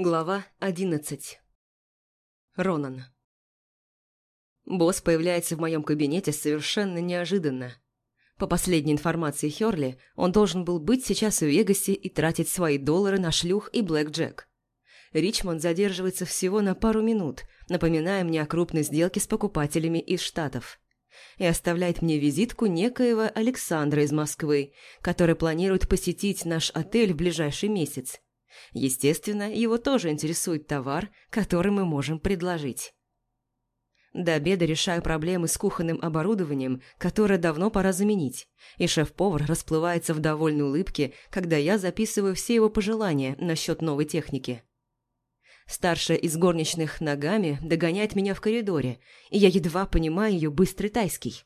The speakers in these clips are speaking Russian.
Глава 11 Ронан Босс появляется в моем кабинете совершенно неожиданно. По последней информации Хёрли, он должен был быть сейчас в Вегасе и тратить свои доллары на шлюх и блэкджек. Ричмонд задерживается всего на пару минут, напоминая мне о крупной сделке с покупателями из Штатов. И оставляет мне визитку некоего Александра из Москвы, который планирует посетить наш отель в ближайший месяц. Естественно, его тоже интересует товар, который мы можем предложить. До обеда решаю проблемы с кухонным оборудованием, которое давно пора заменить, и шеф-повар расплывается в довольной улыбке, когда я записываю все его пожелания насчет новой техники. Старшая из горничных ногами догоняет меня в коридоре, и я едва понимаю ее быстрый тайский.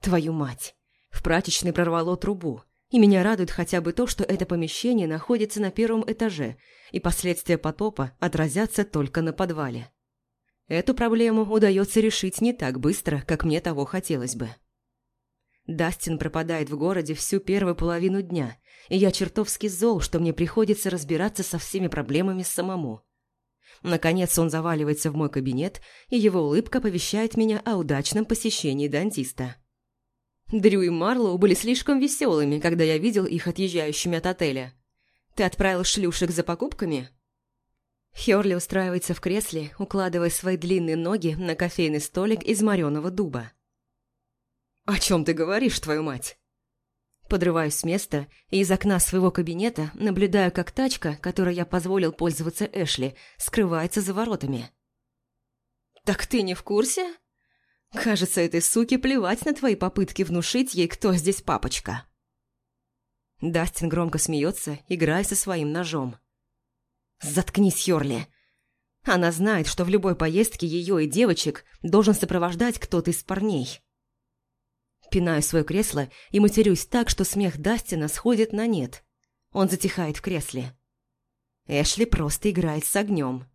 Твою мать! В прачечной прорвало трубу, и меня радует хотя бы то, что это помещение находится на первом этаже, и последствия потопа отразятся только на подвале. Эту проблему удается решить не так быстро, как мне того хотелось бы. Дастин пропадает в городе всю первую половину дня, и я чертовски зол, что мне приходится разбираться со всеми проблемами самому. Наконец он заваливается в мой кабинет, и его улыбка оповещает меня о удачном посещении дантиста. Дрю и Марлоу были слишком веселыми, когда я видел их отъезжающими от отеля. «Ты отправил шлюшек за покупками?» Хёрли устраивается в кресле, укладывая свои длинные ноги на кофейный столик из мореного дуба. «О чем ты говоришь, твою мать?» Подрываюсь с места и из окна своего кабинета наблюдаю, как тачка, которой я позволил пользоваться Эшли, скрывается за воротами. «Так ты не в курсе?» «Кажется, этой суке плевать на твои попытки внушить ей, кто здесь папочка». Дастин громко смеется, играя со своим ножом. «Заткнись, Хёрли!» Она знает, что в любой поездке ее и девочек должен сопровождать кто-то из парней. Пинаю свое кресло и матерюсь так, что смех Дастина сходит на нет. Он затихает в кресле. Эшли просто играет с огнем.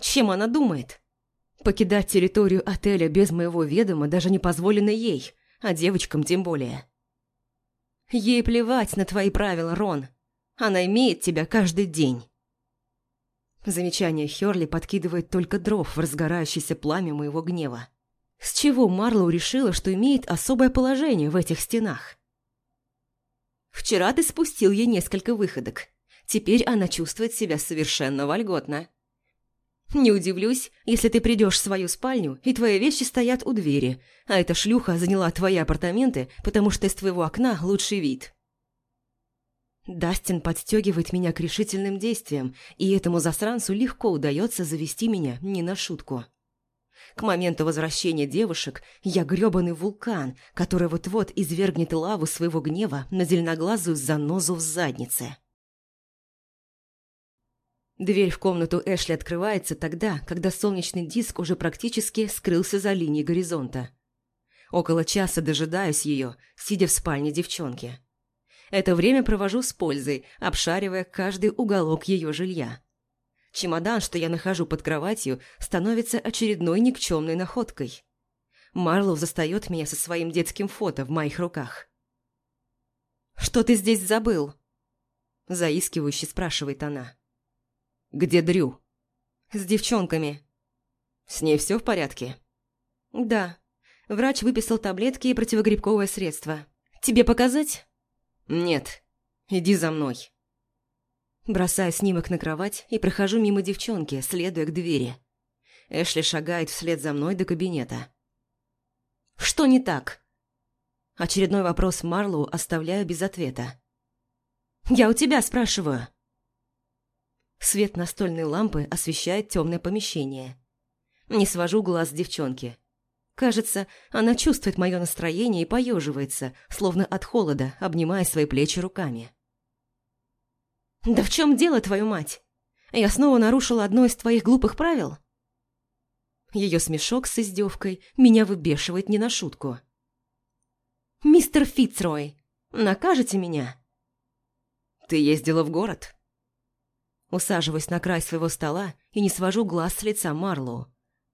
Чем она думает? Покидать территорию отеля без моего ведома даже не позволено ей, а девочкам тем более. Ей плевать на твои правила, Рон. Она имеет тебя каждый день. Замечание Хёрли подкидывает только дров в разгорающееся пламя моего гнева. С чего Марлоу решила, что имеет особое положение в этих стенах? Вчера ты спустил ей несколько выходок. Теперь она чувствует себя совершенно вольготно. Не удивлюсь, если ты придешь в свою спальню, и твои вещи стоят у двери, а эта шлюха заняла твои апартаменты, потому что из твоего окна лучший вид. Дастин подстегивает меня к решительным действиям, и этому засранцу легко удается завести меня не на шутку. К моменту возвращения девушек я грёбаный вулкан, который вот-вот извергнет лаву своего гнева на зеленоглазую занозу в заднице. Дверь в комнату Эшли открывается тогда, когда солнечный диск уже практически скрылся за линией горизонта. Около часа дожидаюсь ее, сидя в спальне девчонки. Это время провожу с пользой, обшаривая каждый уголок ее жилья. Чемодан, что я нахожу под кроватью, становится очередной никчемной находкой. Марлоу застает меня со своим детским фото в моих руках. «Что ты здесь забыл?» Заискивающе спрашивает она. «Где Дрю?» «С девчонками». «С ней все в порядке?» «Да. Врач выписал таблетки и противогрибковое средство. Тебе показать?» «Нет. Иди за мной». Бросаю снимок на кровать и прохожу мимо девчонки, следуя к двери. Эшли шагает вслед за мной до кабинета. «Что не так?» Очередной вопрос Марлоу оставляю без ответа. «Я у тебя спрашиваю». Свет настольной лампы освещает темное помещение. Не свожу глаз с девчонки. Кажется, она чувствует мое настроение и поеживается, словно от холода, обнимая свои плечи руками. «Да в чем дело, твою мать? Я снова нарушила одно из твоих глупых правил?» Ее смешок с издевкой меня выбешивает не на шутку. «Мистер Фицрой, накажете меня?» «Ты ездила в город?» Усаживаюсь на край своего стола и не свожу глаз с лица Марлоу.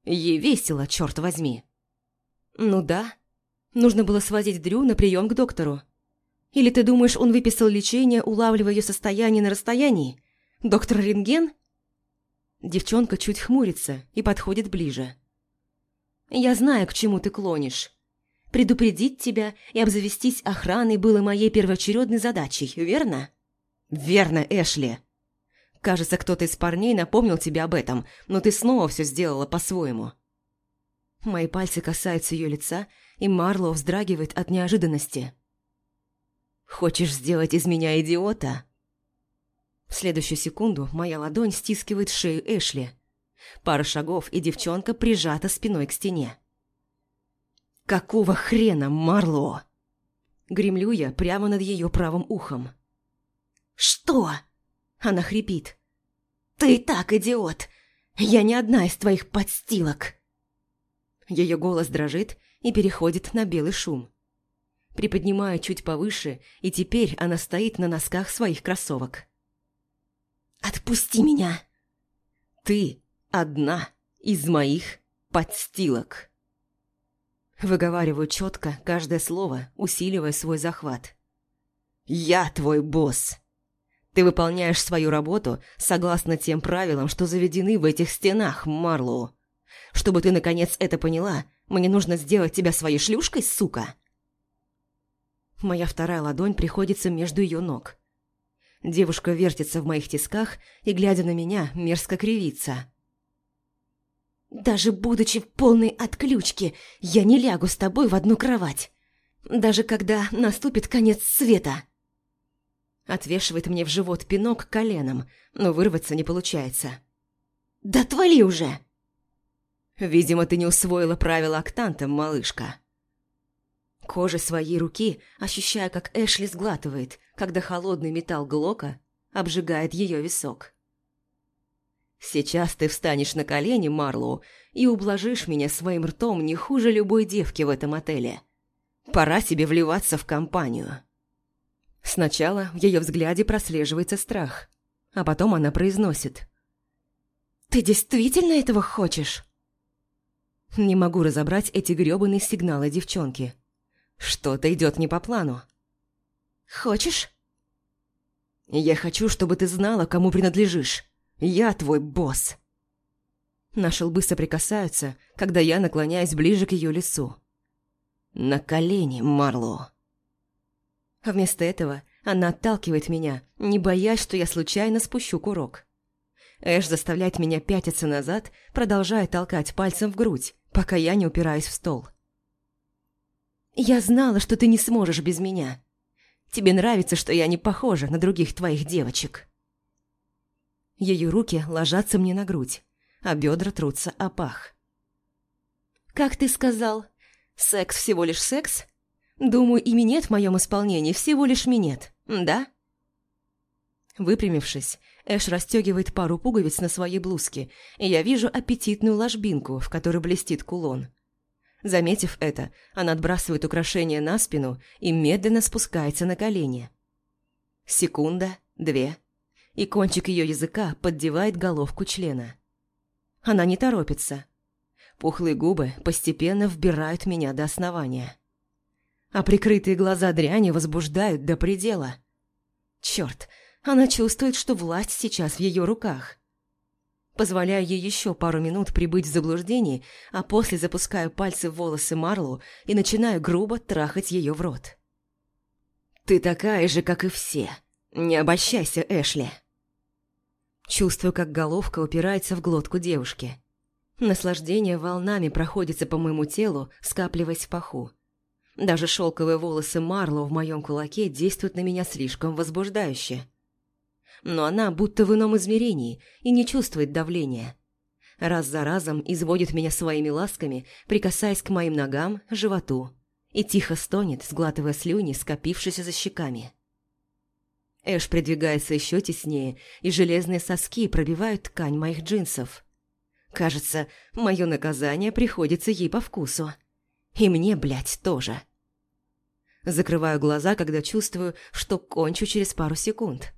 Ей весело, черт возьми. «Ну да. Нужно было свозить Дрю на прием к доктору. Или ты думаешь, он выписал лечение, улавливая ее состояние на расстоянии? Доктор Рентген? Девчонка чуть хмурится и подходит ближе. «Я знаю, к чему ты клонишь. Предупредить тебя и обзавестись охраной было моей первоочередной задачей, верно?» «Верно, Эшли!» «Кажется, кто-то из парней напомнил тебе об этом, но ты снова все сделала по-своему». Мои пальцы касаются ее лица, и Марлоу вздрагивает от неожиданности. «Хочешь сделать из меня идиота?» В следующую секунду моя ладонь стискивает шею Эшли. Пара шагов, и девчонка прижата спиной к стене. «Какого хрена, Марло?» Гремлю я прямо над ее правым ухом. «Что?» Она хрипит. «Ты так идиот! Я не одна из твоих подстилок!» Ее голос дрожит и переходит на белый шум. Приподнимаю чуть повыше, и теперь она стоит на носках своих кроссовок. «Отпусти меня!» «Ты одна из моих подстилок!» Выговариваю четко каждое слово, усиливая свой захват. «Я твой босс!» Ты выполняешь свою работу согласно тем правилам, что заведены в этих стенах, Марлоу. Чтобы ты наконец это поняла, мне нужно сделать тебя своей шлюшкой, сука!» Моя вторая ладонь приходится между ее ног. Девушка вертится в моих тисках и, глядя на меня, мерзко кривится. «Даже будучи в полной отключке, я не лягу с тобой в одну кровать. Даже когда наступит конец света!» Отвешивает мне в живот пинок коленом, но вырваться не получается. «Да твали уже!» «Видимо, ты не усвоила правила октанта, малышка». Кожа своей руки, ощущая, как Эшли сглатывает, когда холодный металл Глока обжигает ее висок. «Сейчас ты встанешь на колени, Марлоу, и ублажишь меня своим ртом не хуже любой девки в этом отеле. Пора себе вливаться в компанию». Сначала в ее взгляде прослеживается страх, а потом она произносит. «Ты действительно этого хочешь?» Не могу разобрать эти грёбаные сигналы девчонки. Что-то идет не по плану. «Хочешь?» «Я хочу, чтобы ты знала, кому принадлежишь. Я твой босс». Наши лбы соприкасаются, когда я наклоняюсь ближе к ее лицу. «На колени, Марло». А вместо этого она отталкивает меня, не боясь, что я случайно спущу курок. Эш заставляет меня пятиться назад, продолжая толкать пальцем в грудь, пока я не упираюсь в стол. «Я знала, что ты не сможешь без меня. Тебе нравится, что я не похожа на других твоих девочек». Ее руки ложатся мне на грудь, а бедра трутся о пах. «Как ты сказал, секс всего лишь секс?» Думаю, и минет в моем исполнении всего лишь минет, да? Выпрямившись, Эш расстегивает пару пуговиц на своей блузке, и я вижу аппетитную ложбинку, в которой блестит кулон. Заметив это, она отбрасывает украшение на спину и медленно спускается на колени. Секунда, две, и кончик ее языка поддевает головку члена. Она не торопится. Пухлые губы постепенно вбирают меня до основания а прикрытые глаза дряни возбуждают до предела. Черт, она чувствует, что власть сейчас в ее руках. Позволяю ей еще пару минут прибыть в заблуждении, а после запускаю пальцы в волосы Марлу и начинаю грубо трахать ее в рот. «Ты такая же, как и все. Не обольщайся, Эшли!» Чувствую, как головка упирается в глотку девушки. Наслаждение волнами проходится по моему телу, скапливаясь в паху. Даже шелковые волосы Марло в моем кулаке действуют на меня слишком возбуждающе. Но она будто в ином измерении и не чувствует давления. Раз за разом изводит меня своими ласками, прикасаясь к моим ногам, животу, и тихо стонет, сглатывая слюни, скопившиеся за щеками. Эш придвигается еще теснее, и железные соски пробивают ткань моих джинсов. Кажется, мое наказание приходится ей по вкусу. И мне, блядь, тоже. Закрываю глаза, когда чувствую, что кончу через пару секунд.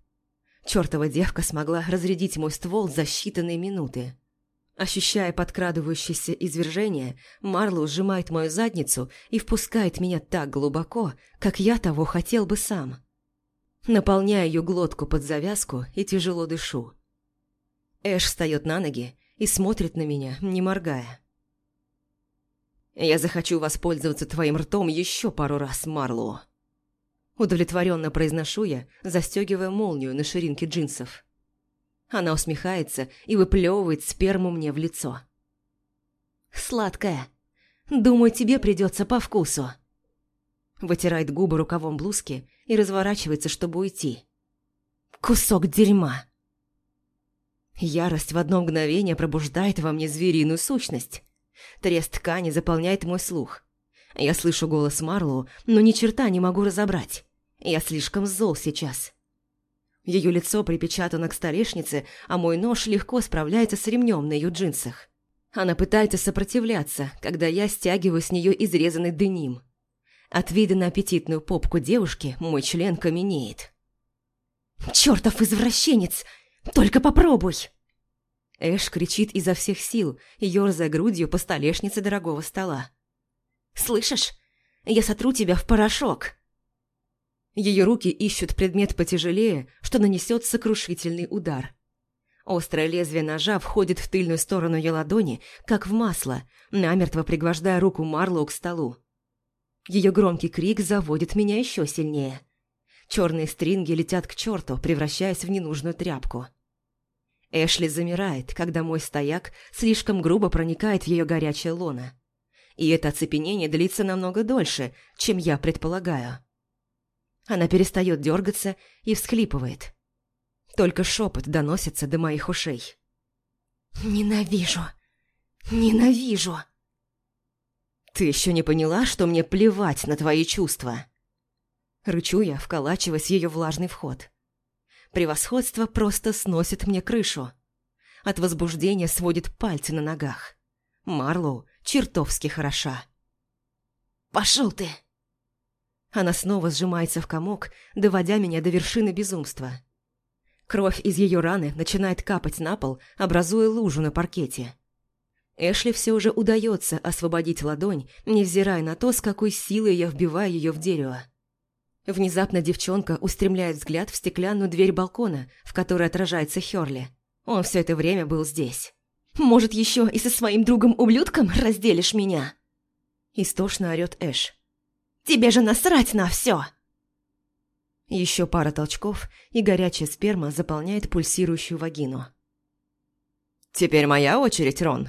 Чёртова девка смогла разрядить мой ствол за считанные минуты. Ощущая подкрадывающееся извержение, Марлоу сжимает мою задницу и впускает меня так глубоко, как я того хотел бы сам. Наполняю ее глотку под завязку и тяжело дышу. Эш встает на ноги и смотрит на меня, не моргая. «Я захочу воспользоваться твоим ртом еще пару раз, Марлоу». Удовлетворенно произношу я, застегивая молнию на ширинке джинсов. Она усмехается и выплевывает сперму мне в лицо. «Сладкая. Думаю, тебе придется по вкусу». Вытирает губы рукавом блузки и разворачивается, чтобы уйти. «Кусок дерьма!» Ярость в одно мгновение пробуждает во мне звериную сущность. Треск ткани заполняет мой слух. Я слышу голос Марлоу, но ни черта не могу разобрать. Я слишком зол сейчас. Ее лицо припечатано к столешнице, а мой нож легко справляется с ремнем на ее джинсах. Она пытается сопротивляться, когда я стягиваю с нее изрезанный деним. От вида на аппетитную попку девушки мой член каменеет. «Чертов извращенец! Только попробуй!» Эш кричит изо всех сил, ерзая грудью по столешнице дорогого стола. «Слышишь? Я сотру тебя в порошок!» Ее руки ищут предмет потяжелее, что нанесет сокрушительный удар. Острое лезвие ножа входит в тыльную сторону ее ладони, как в масло, намертво пригвождая руку Марлоу к столу. Ее громкий крик заводит меня еще сильнее. Черные стринги летят к черту, превращаясь в ненужную тряпку. Эшли замирает, когда мой стояк слишком грубо проникает в ее горячее лоно. И это оцепенение длится намного дольше, чем я предполагаю. Она перестает дергаться и всхлипывает. Только шепот доносится до моих ушей. «Ненавижу! Ненавижу!» «Ты еще не поняла, что мне плевать на твои чувства?» Рычу я, вколачиваясь в ее влажный вход. Превосходство просто сносит мне крышу. От возбуждения сводит пальцы на ногах. Марлоу чертовски хороша. «Пошел ты!» Она снова сжимается в комок, доводя меня до вершины безумства. Кровь из ее раны начинает капать на пол, образуя лужу на паркете. Эшли все уже удается освободить ладонь, невзирая на то, с какой силой я вбиваю ее в дерево. Внезапно девчонка устремляет взгляд в стеклянную дверь балкона, в которой отражается Хёрли. Он все это время был здесь. «Может, еще и со своим другом-ублюдком разделишь меня?» Истошно орёт Эш. «Тебе же насрать на все!» Еще пара толчков, и горячая сперма заполняет пульсирующую вагину. «Теперь моя очередь, Рон!»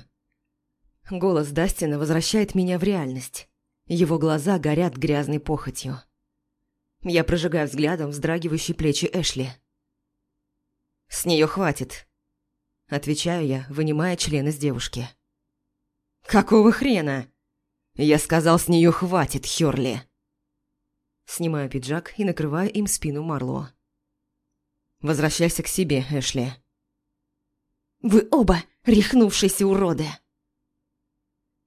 Голос Дастина возвращает меня в реальность. Его глаза горят грязной похотью. Я прожигаю взглядом вздрагивающие плечи Эшли. «С нее хватит», — отвечаю я, вынимая член из девушки. «Какого хрена?» «Я сказал, с нее хватит, Хёрли!» Снимаю пиджак и накрываю им спину Марло. «Возвращайся к себе, Эшли». «Вы оба рехнувшиеся уроды!»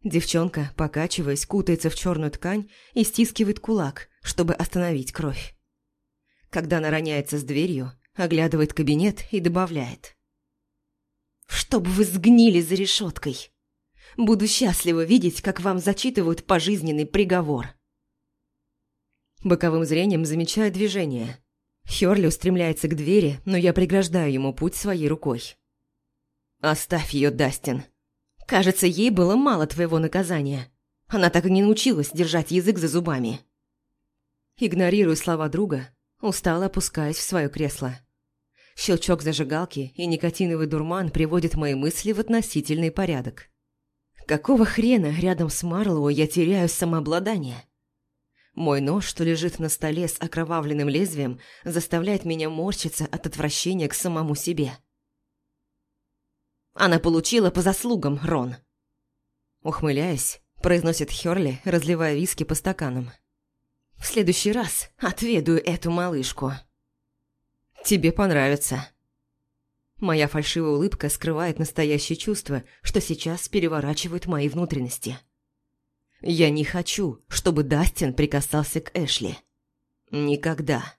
Девчонка, покачиваясь, кутается в черную ткань и стискивает кулак, чтобы остановить кровь. Когда она роняется с дверью, оглядывает кабинет и добавляет. «Чтоб вы сгнили за решеткой! Буду счастлива видеть, как вам зачитывают пожизненный приговор!» Боковым зрением замечаю движение. Хёрли устремляется к двери, но я преграждаю ему путь своей рукой. «Оставь ее, Дастин!» Кажется, ей было мало твоего наказания. Она так и не научилась держать язык за зубами. Игнорируя слова друга, устало опускаясь в свое кресло. Щелчок зажигалки и никотиновый дурман приводят мои мысли в относительный порядок. Какого хрена рядом с Марлоу я теряю самообладание? Мой нож, что лежит на столе с окровавленным лезвием, заставляет меня морщиться от отвращения к самому себе. Она получила по заслугам, Рон. Ухмыляясь, произносит Хёрли, разливая виски по стаканам. В следующий раз отведаю эту малышку. Тебе понравится. Моя фальшивая улыбка скрывает настоящее чувство, что сейчас переворачивает мои внутренности. Я не хочу, чтобы Дастин прикасался к Эшли. Никогда.